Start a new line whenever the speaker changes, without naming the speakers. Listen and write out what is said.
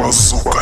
bazuca